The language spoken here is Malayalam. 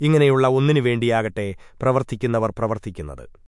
ഇങ്ങനെയുള്ള ഒന്നിനു വേണ്ടിയാകട്ടെ പ്രവർത്തിക്കുന്നവർ പ്രവർത്തിക്കുന്നത്